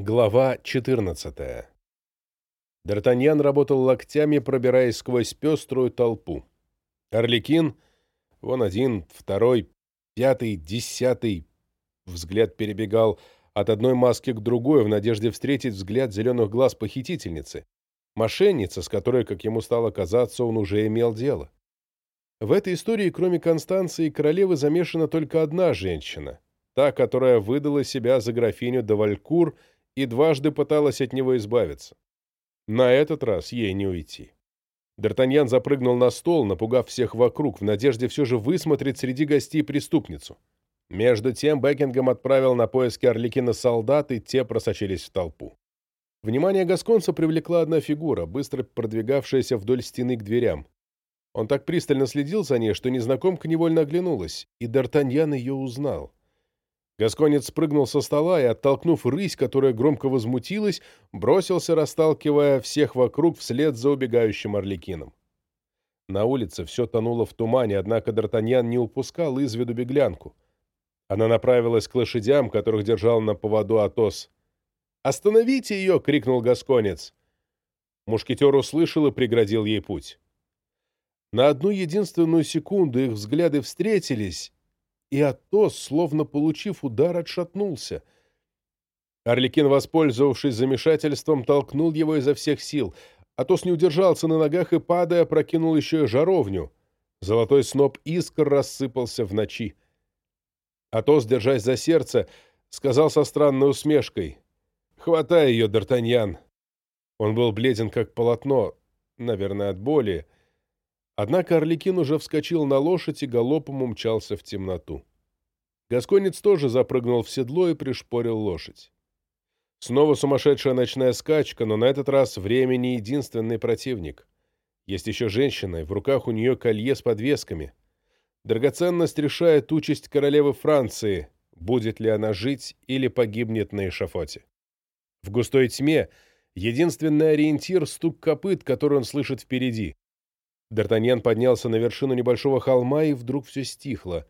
Глава 14 Д'Артаньян работал локтями, пробираясь сквозь пеструю толпу. Орликин, вон один, второй, пятый, десятый. Взгляд перебегал от одной маски к другой в надежде встретить взгляд зеленых глаз похитительницы. Мошенница, с которой, как ему стало казаться, он уже имел дело. В этой истории, кроме Констанции и королевы, замешана только одна женщина, та, которая выдала себя за графиню де Валькур и дважды пыталась от него избавиться. На этот раз ей не уйти. Д'Артаньян запрыгнул на стол, напугав всех вокруг, в надежде все же высмотреть среди гостей преступницу. Между тем Бекингем отправил на поиски Орликина солдат, и те просочились в толпу. Внимание Гасконца привлекла одна фигура, быстро продвигавшаяся вдоль стены к дверям. Он так пристально следил за ней, что незнакомка невольно оглянулась, и Д'Артаньян ее узнал. Гасконец спрыгнул со стола и, оттолкнув рысь, которая громко возмутилась, бросился, расталкивая всех вокруг вслед за убегающим орликином. На улице все тонуло в тумане, однако Д'Артаньян не упускал из виду беглянку. Она направилась к лошадям, которых держал на поводу Атос. «Остановите ее!» — крикнул Гасконец. Мушкетер услышал и преградил ей путь. На одну единственную секунду их взгляды встретились, и Атос, словно получив удар, отшатнулся. Орликин, воспользовавшись замешательством, толкнул его изо всех сил. Атос не удержался на ногах и, падая, прокинул еще и жаровню. Золотой сноп искр рассыпался в ночи. Атос, держась за сердце, сказал со странной усмешкой. «Хватай ее, Д'Артаньян!» Он был бледен, как полотно, наверное, от боли, Однако Орликин уже вскочил на лошадь и галопом умчался в темноту. Гасконец тоже запрыгнул в седло и пришпорил лошадь. Снова сумасшедшая ночная скачка, но на этот раз время не единственный противник. Есть еще женщина, и в руках у нее колье с подвесками. Драгоценность решает участь королевы Франции, будет ли она жить или погибнет на эшафоте. В густой тьме единственный ориентир — стук копыт, который он слышит впереди. Д'Артаньян поднялся на вершину небольшого холма, и вдруг все стихло.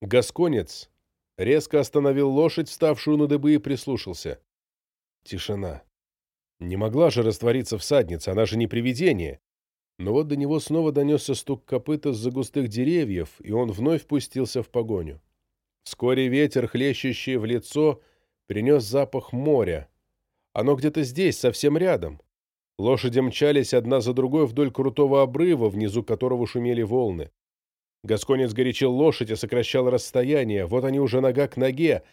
Гасконец резко остановил лошадь, вставшую на дыбы, и прислушался. Тишина. Не могла же раствориться всадница, она же не привидение. Но вот до него снова донесся стук копыта с-за густых деревьев, и он вновь пустился в погоню. Вскоре ветер, хлещущий в лицо, принес запах моря. Оно где-то здесь, совсем рядом. Лошади мчались одна за другой вдоль крутого обрыва, внизу которого шумели волны. Гасконец горячил лошадь и сокращал расстояние. Вот они уже нога к ноге.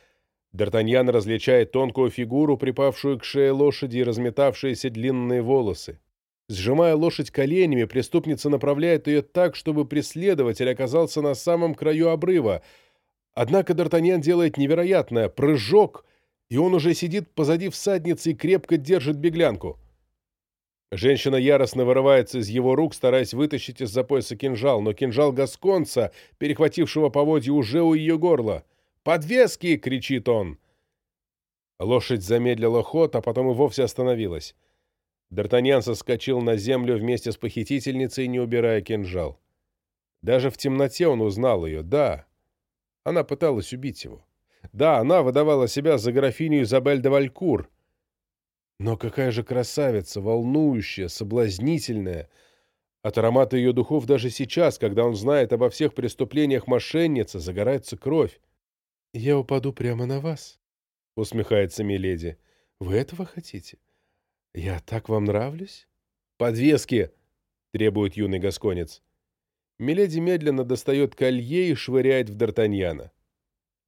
Д'Артаньян различает тонкую фигуру, припавшую к шее лошади и разметавшиеся длинные волосы. Сжимая лошадь коленями, преступница направляет ее так, чтобы преследователь оказался на самом краю обрыва. Однако Д'Артаньян делает невероятное — прыжок, и он уже сидит позади всадницы и крепко держит беглянку. Женщина яростно вырывается из его рук, стараясь вытащить из-за пояса кинжал, но кинжал Гасконца, перехватившего поводья, уже у ее горла. «Подвески!» — кричит он. Лошадь замедлила ход, а потом и вовсе остановилась. Д'Артаньян соскочил на землю вместе с похитительницей, не убирая кинжал. Даже в темноте он узнал ее. Да, она пыталась убить его. Да, она выдавала себя за графиню Изабель де Валькур — но какая же красавица, волнующая, соблазнительная. От аромата ее духов даже сейчас, когда он знает обо всех преступлениях мошенницы, загорается кровь. «Я упаду прямо на вас», — усмехается Миледи. «Вы этого хотите? Я так вам нравлюсь?» «Подвески!» — требует юный гасконец. Миледи медленно достает колье и швыряет в Д'Артаньяна.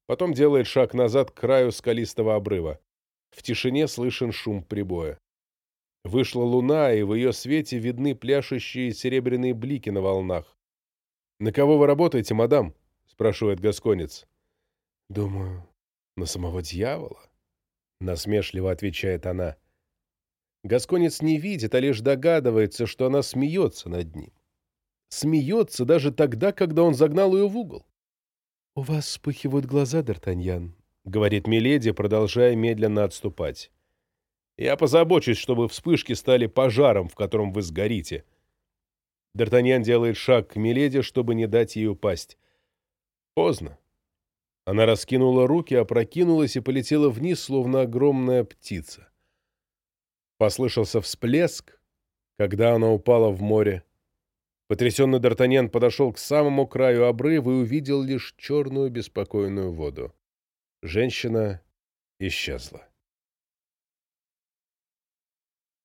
Потом делает шаг назад к краю скалистого обрыва. В тишине слышен шум прибоя. Вышла луна, и в ее свете видны пляшущие серебряные блики на волнах. «На кого вы работаете, мадам?» — спрашивает Гасконец. «Думаю, на самого дьявола», — насмешливо отвечает она. Гасконец не видит, а лишь догадывается, что она смеется над ним. Смеется даже тогда, когда он загнал ее в угол. «У вас вспыхивают глаза, Д'Артаньян», — говорит Миледи, продолжая медленно отступать. «Я позабочусь, чтобы вспышки стали пожаром, в котором вы сгорите». Д'Артаньян делает шаг к Миледи, чтобы не дать ей упасть. Поздно. Она раскинула руки, опрокинулась и полетела вниз, словно огромная птица. Послышался всплеск, когда она упала в море. Потрясенный Д'Артаньян подошел к самому краю обрыва и увидел лишь черную беспокойную воду. Женщина исчезла.